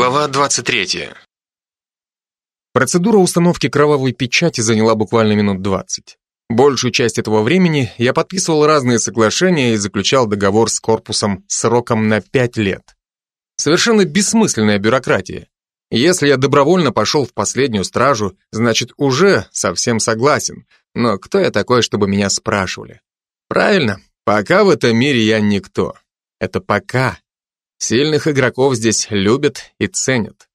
Глава 23. Процедура установки кровавой печати заняла буквально минут 20. Большую часть этого времени я подписывал разные соглашения и заключал договор с корпусом сроком на 5 лет. Совершенно бессмысленная бюрократия. Если я добровольно пошел в последнюю стражу, значит уже совсем согласен. Но кто я такой, чтобы меня спрашивали? Правильно, пока в этом мире я никто. Это пока. Сильных игроков здесь любят и ценят.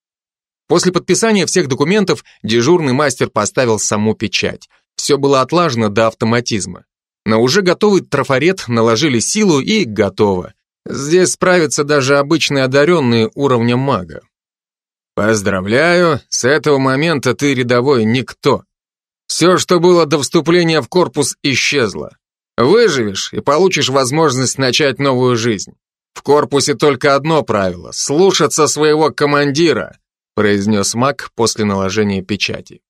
После подписания всех документов дежурный мастер поставил саму печать. Все было отлажено до автоматизма. На уже готовый трафарет наложили силу и готово. Здесь справятся даже обычные одаренные уровня мага. Поздравляю, с этого момента ты рядовой никто. Все, что было до вступления в корпус, исчезло. Выживешь и получишь возможность начать новую жизнь. В корпусе только одно правило — слушаться своего командира, произнес маг после наложения печати.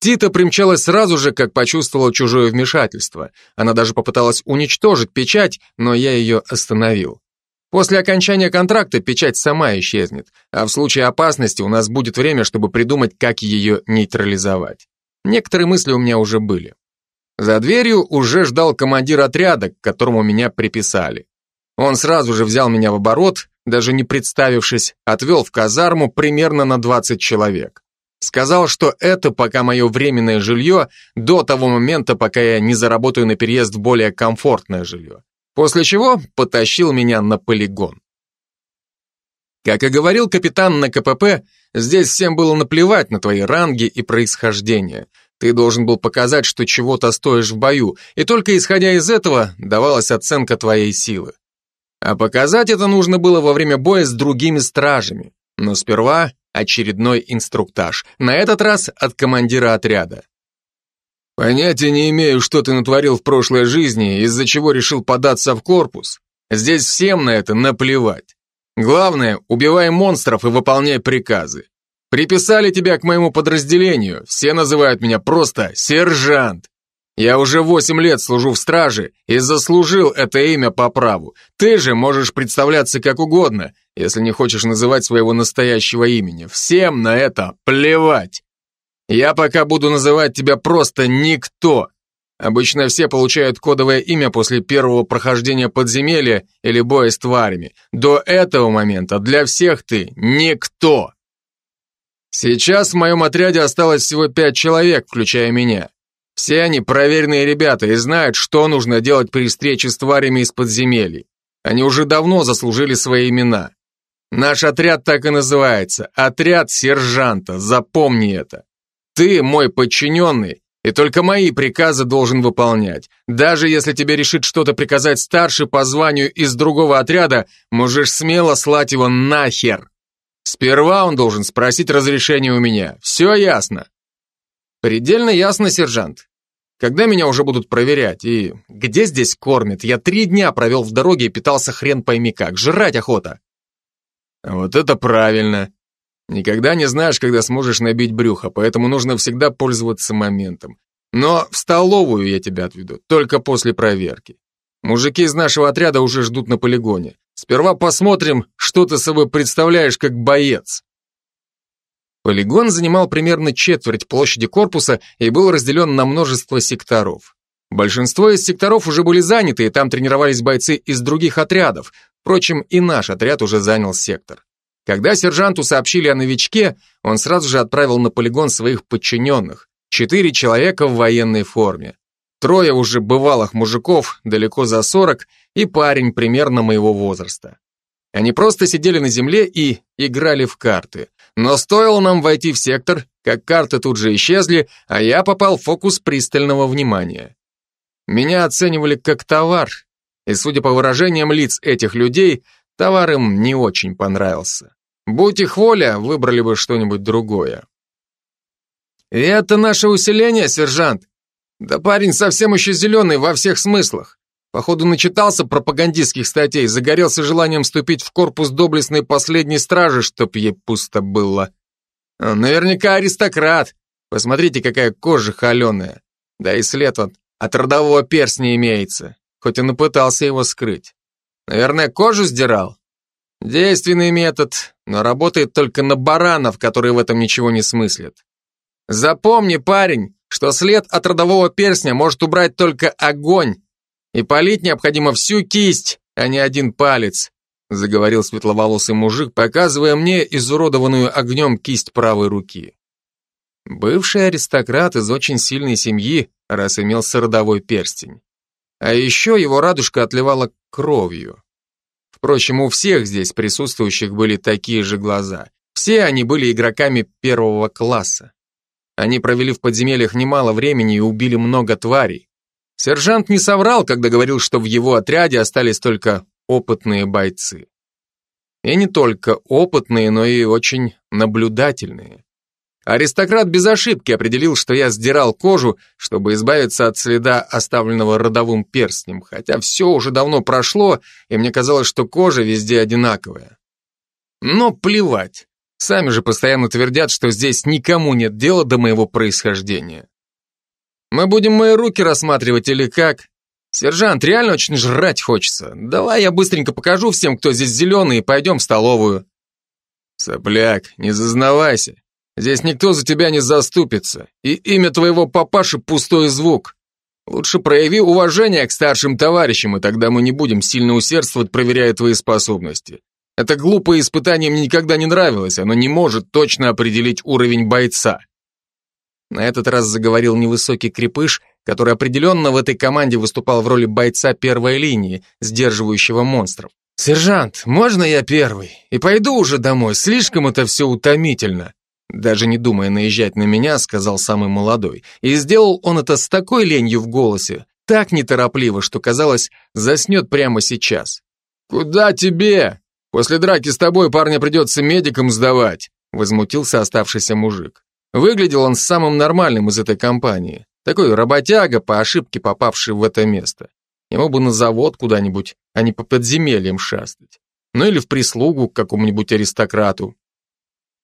Тита примчалась сразу же, как почувствовала чужое вмешательство. Она даже попыталась уничтожить печать, но я ее остановил. После окончания контракта печать сама исчезнет, а в случае опасности у нас будет время, чтобы придумать, как ее нейтрализовать. Некоторые мысли у меня уже были. За дверью уже ждал командир отряда, к которому меня приписали. Он сразу же взял меня в оборот, даже не представившись, отвел в казарму примерно на 20 человек. Сказал, что это пока мое временное жилье до того момента, пока я не заработаю на переезд в более комфортное жилье. После чего потащил меня на полигон. Как и говорил капитан на КПП, здесь всем было наплевать на твои ранги и происхождение. Ты должен был показать, что чего-то стоишь в бою, и только исходя из этого давалась оценка твоей силы. А показать это нужно было во время боя с другими стражами. Но сперва очередной инструктаж, на этот раз от командира отряда. Понятия не имею, что ты натворил в прошлой жизни, из-за чего решил податься в корпус. Здесь всем на это наплевать. Главное, убивай монстров и выполняй приказы. Приписали тебя к моему подразделению, все называют меня просто сержант. Я уже восемь лет служу в страже и заслужил это имя по праву. Ты же можешь представляться как угодно, если не хочешь называть своего настоящего имени. Всем на это плевать. Я пока буду называть тебя просто никто. Обычно все получают кодовое имя после первого прохождения подземелья или боя с тварями. До этого момента для всех ты никто. Сейчас в моем отряде осталось всего пять человек, включая меня. Все они проверенные ребята и знают, что нужно делать при встрече с тварями из подземелий. Они уже давно заслужили свои имена. Наш отряд так и называется – отряд сержанта, запомни это. Ты мой подчиненный, и только мои приказы должен выполнять. Даже если тебе решит что-то приказать старший по званию из другого отряда, можешь смело слать его нахер. Сперва он должен спросить разрешение у меня. Все ясно? Предельно ясно, сержант. Когда меня уже будут проверять? И где здесь кормят? Я три дня провел в дороге и питался хрен пойми как. Жрать охота. Вот это правильно. Никогда не знаешь, когда сможешь набить брюхо, поэтому нужно всегда пользоваться моментом. Но в столовую я тебя отведу, только после проверки. Мужики из нашего отряда уже ждут на полигоне. Сперва посмотрим, что ты собой представляешь как боец. Полигон занимал примерно четверть площади корпуса и был разделен на множество секторов. Большинство из секторов уже были заняты, и там тренировались бойцы из других отрядов. Впрочем, и наш отряд уже занял сектор. Когда сержанту сообщили о новичке, он сразу же отправил на полигон своих подчиненных. Четыре человека в военной форме. Трое уже бывалых мужиков, далеко за сорок, и парень примерно моего возраста. Они просто сидели на земле и играли в карты. Но стоило нам войти в сектор, как карты тут же исчезли, а я попал в фокус пристального внимания. Меня оценивали как товар, и, судя по выражениям лиц этих людей, товар им не очень понравился. Будь их воля, выбрали бы что-нибудь другое. Это наше усиление, сержант. Да парень совсем еще зеленый во всех смыслах. Походу, начитался пропагандистских статей, загорелся желанием вступить в корпус доблестной последней стражи, чтоб ей пусто было. А, наверняка аристократ. Посмотрите, какая кожа холеная. Да и след он от родового перстня имеется, хоть и пытался его скрыть. Наверное, кожу сдирал? Действенный метод, но работает только на баранов, которые в этом ничего не смыслят. Запомни, парень, что след от родового перстня может убрать только огонь, и полить необходимо всю кисть, а не один палец, заговорил светловолосый мужик, показывая мне изуродованную огнем кисть правой руки. Бывший аристократ из очень сильной семьи, раз имелся родовой перстень. А еще его радужка отливала кровью. Впрочем, у всех здесь присутствующих были такие же глаза. Все они были игроками первого класса. Они провели в подземельях немало времени и убили много тварей. Сержант не соврал, когда говорил, что в его отряде остались только опытные бойцы. И не только опытные, но и очень наблюдательные. Аристократ без ошибки определил, что я сдирал кожу, чтобы избавиться от следа, оставленного родовым перстнем, хотя все уже давно прошло, и мне казалось, что кожа везде одинаковая. Но плевать. Сами же постоянно твердят, что здесь никому нет дела до моего происхождения. Мы будем мои руки рассматривать или как? Сержант, реально очень жрать хочется. Давай я быстренько покажу всем, кто здесь зеленый, и пойдем в столовую. Сопляк, не зазнавайся. Здесь никто за тебя не заступится, и имя твоего папаши пустой звук. Лучше прояви уважение к старшим товарищам, и тогда мы не будем сильно усердствовать, проверяя твои способности. Это глупое испытание мне никогда не нравилось, оно не может точно определить уровень бойца. На этот раз заговорил невысокий крепыш, который определенно в этой команде выступал в роли бойца первой линии, сдерживающего монстров. «Сержант, можно я первый? И пойду уже домой, слишком это все утомительно», даже не думая наезжать на меня, сказал самый молодой. И сделал он это с такой ленью в голосе, так неторопливо, что, казалось, заснет прямо сейчас. «Куда тебе? После драки с тобой парня придется медикам сдавать», возмутился оставшийся мужик. Выглядел он самым нормальным из этой компании. Такой работяга, по ошибке попавший в это место. Ему бы на завод куда-нибудь, а не по подземельям шастать. Ну или в прислугу к какому-нибудь аристократу.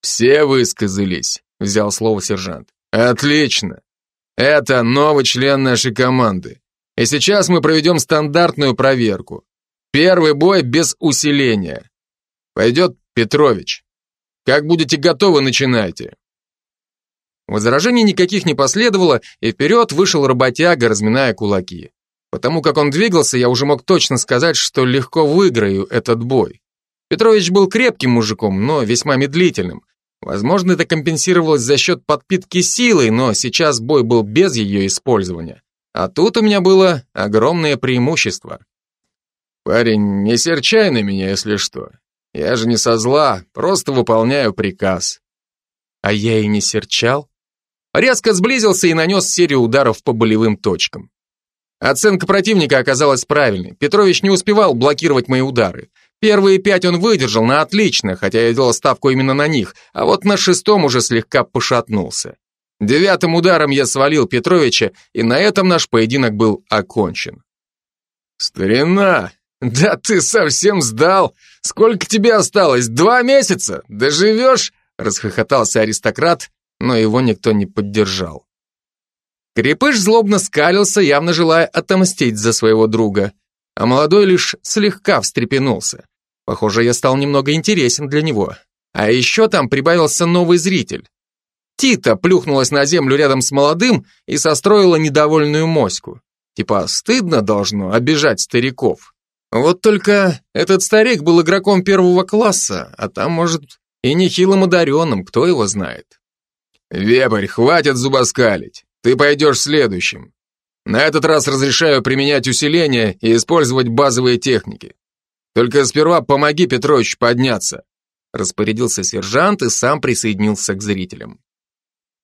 «Все высказались», — взял слово сержант. «Отлично. Это новый член нашей команды. И сейчас мы проведем стандартную проверку. Первый бой без усиления. Пойдет Петрович. Как будете готовы, начинайте». Возражений никаких не последовало, и вперед вышел работяга, разминая кулаки. Потому как он двигался, я уже мог точно сказать, что легко выиграю этот бой. Петрович был крепким мужиком, но весьма медлительным. Возможно, это компенсировалось за счет подпитки силой, но сейчас бой был без ее использования. А тут у меня было огромное преимущество. Парень, не серчай на меня, если что. Я же не со зла, просто выполняю приказ. А я и не серчал. Резко сблизился и нанес серию ударов по болевым точкам. Оценка противника оказалась правильной. Петрович не успевал блокировать мои удары. Первые пять он выдержал на отлично, хотя я делал ставку именно на них, а вот на шестом уже слегка пошатнулся. Девятым ударом я свалил Петровича, и на этом наш поединок был окончен. «Старина, да ты совсем сдал! Сколько тебе осталось? Два месяца? Доживешь?» расхохотался аристократ, но его никто не поддержал. Крепыш злобно скалился, явно желая отомстить за своего друга а молодой лишь слегка встрепенулся. Похоже, я стал немного интересен для него. А еще там прибавился новый зритель. Тита плюхнулась на землю рядом с молодым и состроила недовольную моську. Типа, стыдно должно обижать стариков. Вот только этот старик был игроком первого класса, а там, может, и нехилым одаренным, кто его знает. «Вепрь, хватит зубоскалить. Ты пойдешь следующим. На этот раз разрешаю применять усиление и использовать базовые техники. Только сперва помоги Петрович подняться. Распорядился сержант и сам присоединился к зрителям.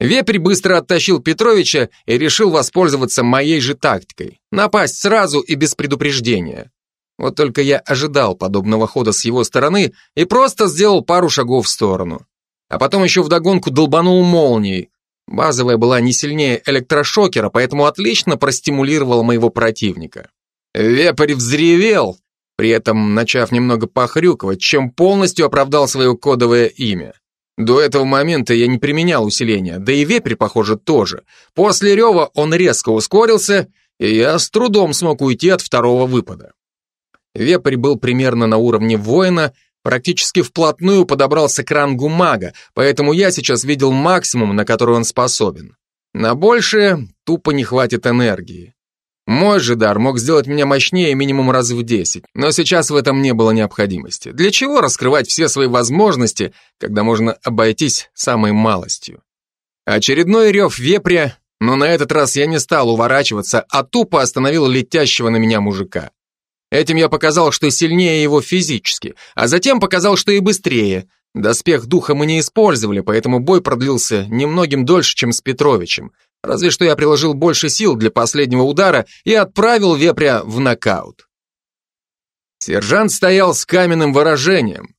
Вепрь быстро оттащил Петровича и решил воспользоваться моей же тактикой. Напасть сразу и без предупреждения. Вот только я ожидал подобного хода с его стороны и просто сделал пару шагов в сторону. А потом еще вдогонку долбанул молнией, Базовая была не сильнее электрошокера, поэтому отлично простимулировала моего противника. Вепрь взревел, при этом начав немного похрюкивать, чем полностью оправдал свое кодовое имя. До этого момента я не применял усиления, да и вепрь, похоже, тоже. После рева он резко ускорился, и я с трудом смог уйти от второго выпада. Вепрь был примерно на уровне воина, практически вплотную подобрался к рангу мага, поэтому я сейчас видел максимум, на который он способен. На большее тупо не хватит энергии. Мой же дар мог сделать меня мощнее минимум раз в десять, но сейчас в этом не было необходимости. Для чего раскрывать все свои возможности, когда можно обойтись самой малостью? Очередной рев вепря, но на этот раз я не стал уворачиваться, а тупо остановил летящего на меня мужика. Этим я показал, что сильнее его физически, а затем показал, что и быстрее. Доспех духа мы не использовали, поэтому бой продлился немногим дольше, чем с Петровичем. Разве что я приложил больше сил для последнего удара и отправил вепря в нокаут. Сержант стоял с каменным выражением,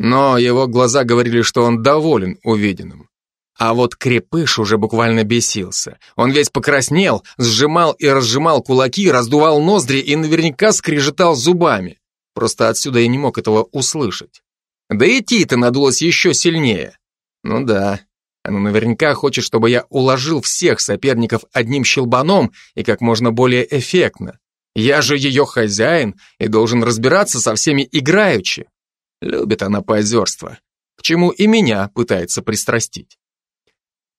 но его глаза говорили, что он доволен увиденным. А вот крепыш уже буквально бесился. Он весь покраснел, сжимал и разжимал кулаки, раздувал ноздри и наверняка скрежетал зубами. Просто отсюда я не мог этого услышать. Да и Тита надулась еще сильнее. Ну да, она наверняка хочет, чтобы я уложил всех соперников одним щелбаном и как можно более эффектно. Я же ее хозяин и должен разбираться со всеми играючи. Любит она позерство, к чему и меня пытается пристрастить.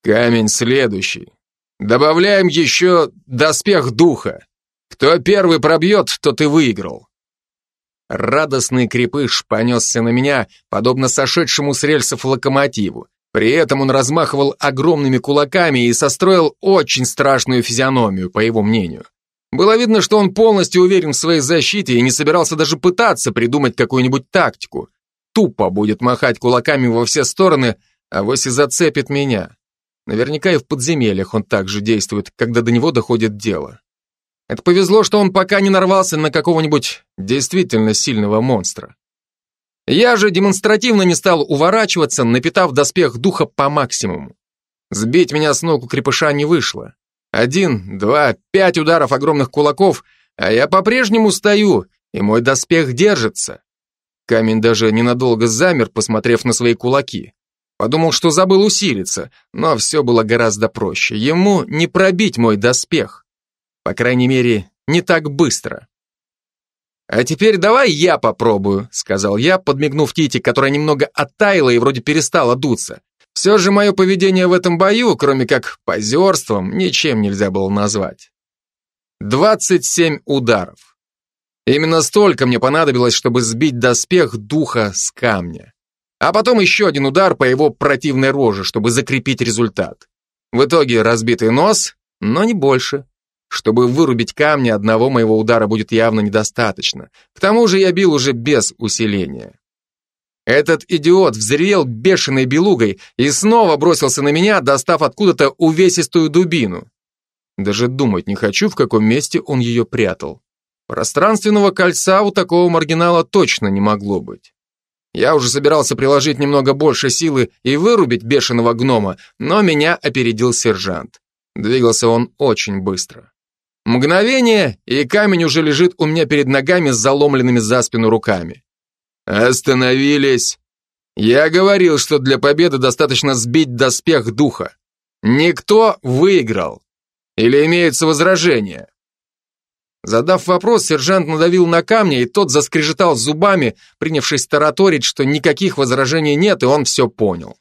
Камень следующий. Добавляем еще доспех духа. Кто первый пробьет, тот и выиграл. Радостный крепыш понесся на меня, подобно сошедшему с рельсов локомотиву. При этом он размахивал огромными кулаками и состроил очень страшную физиономию, по его мнению. Было видно, что он полностью уверен в своей защите и не собирался даже пытаться придумать какую-нибудь тактику. Тупо будет махать кулаками во все стороны, а вось и зацепит меня. Наверняка и в подземельях он также действует, когда до него доходит дело. Это повезло, что он пока не нарвался на какого-нибудь действительно сильного монстра. Я же демонстративно не стал уворачиваться, напитав доспех духа по максимуму. Сбить меня с ног у крепыша не вышло. Один, два, пять ударов огромных кулаков, а я по-прежнему стою, и мой доспех держится. Камень даже ненадолго замер, посмотрев на свои кулаки. Подумал, что забыл усилиться, но все было гораздо проще. Ему не пробить мой доспех. По крайней мере, не так быстро. «А теперь давай я попробую», — сказал я, подмигнув Тите, которая немного оттаяла и вроде перестала дуться. Все же мое поведение в этом бою, кроме как позерством, ничем нельзя было назвать. 27 ударов. Именно столько мне понадобилось, чтобы сбить доспех духа с камня. А потом еще один удар по его противной роже, чтобы закрепить результат. В итоге разбитый нос, но не больше. Чтобы вырубить камни, одного моего удара будет явно недостаточно. К тому же я бил уже без усиления. Этот идиот взревел бешеной белугой и снова бросился на меня, достав откуда-то увесистую дубину. Даже думать не хочу, в каком месте он ее прятал. Пространственного кольца у такого маргинала точно не могло быть. Я уже собирался приложить немного больше силы и вырубить бешеного гнома, но меня опередил сержант. Двигался он очень быстро. Мгновение, и камень уже лежит у меня перед ногами с заломленными за спину руками. Остановились. Я говорил, что для победы достаточно сбить доспех духа. Никто выиграл. Или имеются возражения? Задав вопрос, сержант надавил на камни, и тот заскрежетал зубами, принявшись тараторить, что никаких возражений нет, и он все понял.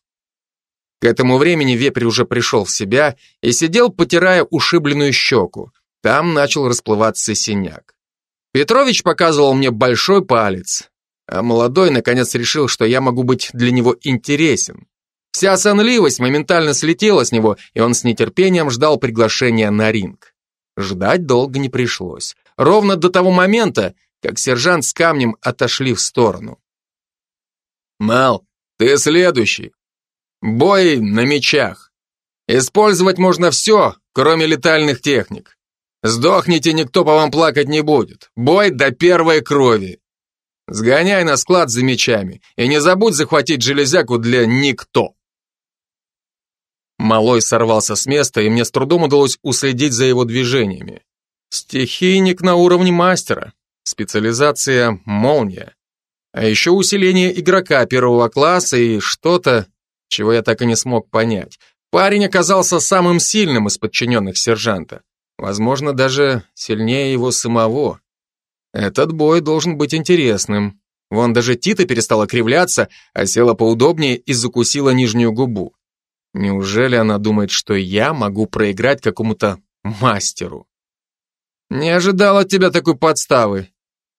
К этому времени вепрь уже пришел в себя и сидел, потирая ушибленную щеку. Там начал расплываться синяк. Петрович показывал мне большой палец, а молодой наконец решил, что я могу быть для него интересен. Вся сонливость моментально слетела с него, и он с нетерпением ждал приглашения на ринг. Ждать долго не пришлось. Ровно до того момента, как сержант с камнем отошли в сторону. «Мал, ты следующий. Бой на мечах. Использовать можно все, кроме летальных техник. Сдохните, никто по вам плакать не будет. Бой до первой крови. Сгоняй на склад за мечами и не забудь захватить железяку для никто. Малой сорвался с места, и мне с трудом удалось уследить за его движениями. Стихийник на уровне мастера. Специализация «Молния». А еще усиление игрока первого класса и что-то, чего я так и не смог понять. Парень оказался самым сильным из подчиненных сержанта. Возможно, даже сильнее его самого. Этот бой должен быть интересным. Вон даже Тита перестала кривляться, а села поудобнее и закусила нижнюю губу. Неужели она думает, что я могу проиграть какому-то мастеру? Не ожидал от тебя такой подставы.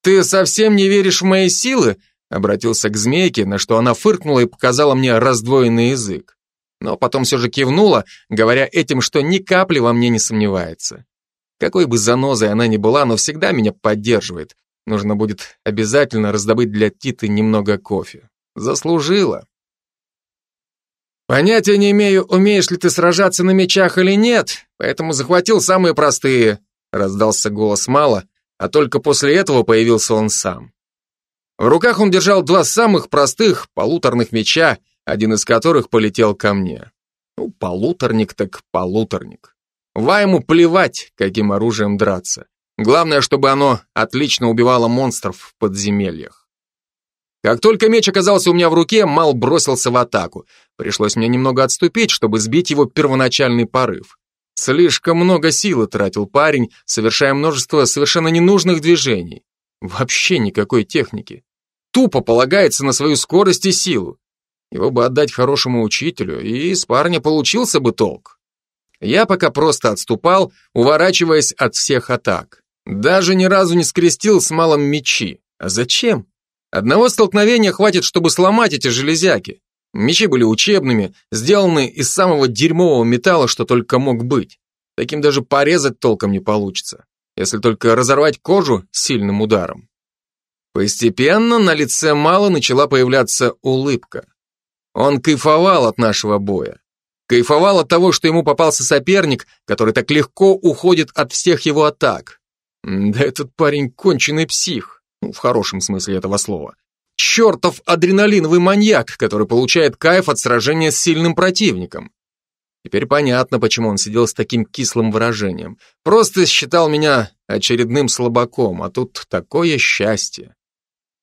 Ты совсем не веришь в мои силы? Обратился к змейке, на что она фыркнула и показала мне раздвоенный язык. Но потом все же кивнула, говоря этим, что ни капли во мне не сомневается. Какой бы занозой она ни была, но всегда меня поддерживает. Нужно будет обязательно раздобыть для Титы немного кофе. Заслужила. Понятия не имею, умеешь ли ты сражаться на мечах или нет, поэтому захватил самые простые. Раздался голос Мала, а только после этого появился он сам. В руках он держал два самых простых полуторных меча, один из которых полетел ко мне. Ну, полуторник так полуторник. Вайму плевать, каким оружием драться. Главное, чтобы оно отлично убивало монстров в подземельях. Как только меч оказался у меня в руке, Мал бросился в атаку. Пришлось мне немного отступить, чтобы сбить его первоначальный порыв. Слишком много силы тратил парень, совершая множество совершенно ненужных движений. Вообще никакой техники. Тупо полагается на свою скорость и силу. Его бы отдать хорошему учителю, и из парня получился бы толк. Я пока просто отступал, уворачиваясь от всех атак. Даже ни разу не скрестил с малом мечи. А зачем? Одного столкновения хватит, чтобы сломать эти железяки. Мечи были учебными, сделаны из самого дерьмового металла, что только мог быть. Таким даже порезать толком не получится, если только разорвать кожу сильным ударом. Постепенно на лице Мала начала появляться улыбка. Он кайфовал от нашего боя. Кайфовал от того, что ему попался соперник, который так легко уходит от всех его атак. Да этот парень конченый псих, ну, в хорошем смысле этого слова. Чертов адреналиновый маньяк, который получает кайф от сражения с сильным противником. Теперь понятно, почему он сидел с таким кислым выражением. Просто считал меня очередным слабаком, а тут такое счастье.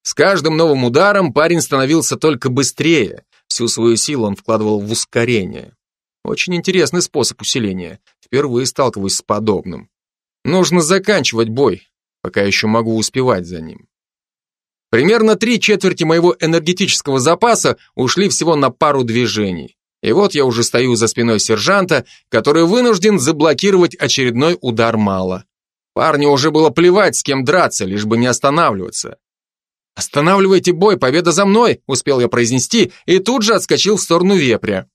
С каждым новым ударом парень становился только быстрее. Всю свою силу он вкладывал в ускорение. Очень интересный способ усиления. Впервые сталкиваюсь с подобным. Нужно заканчивать бой, пока еще могу успевать за ним. Примерно три четверти моего энергетического запаса ушли всего на пару движений. И вот я уже стою за спиной сержанта, который вынужден заблокировать очередной удар мало. Парню уже было плевать, с кем драться, лишь бы не останавливаться. «Останавливайте бой, победа за мной!» – успел я произнести, и тут же отскочил в сторону вепря.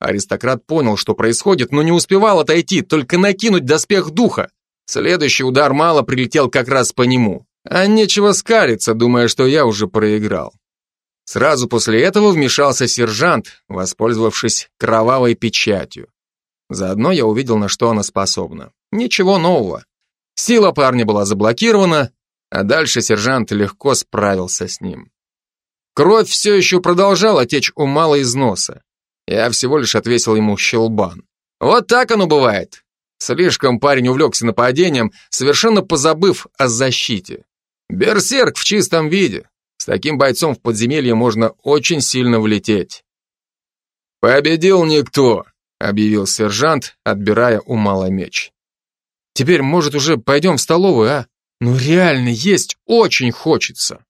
Аристократ понял, что происходит, но не успевал отойти, только накинуть доспех духа. Следующий удар мало прилетел как раз по нему. А нечего скалиться, думая, что я уже проиграл. Сразу после этого вмешался сержант, воспользовавшись кровавой печатью. Заодно я увидел, на что она способна. Ничего нового. Сила парня была заблокирована, а дальше сержант легко справился с ним. Кровь все еще продолжала течь у мало из носа. Я всего лишь отвесил ему щелбан. Вот так оно бывает. Слишком парень увлекся нападением, совершенно позабыв о защите. Берсерк в чистом виде. С таким бойцом в подземелье можно очень сильно влететь. «Победил никто», — объявил сержант, отбирая у Мала меч. «Теперь, может, уже пойдем в столовую, а? Ну реально, есть очень хочется».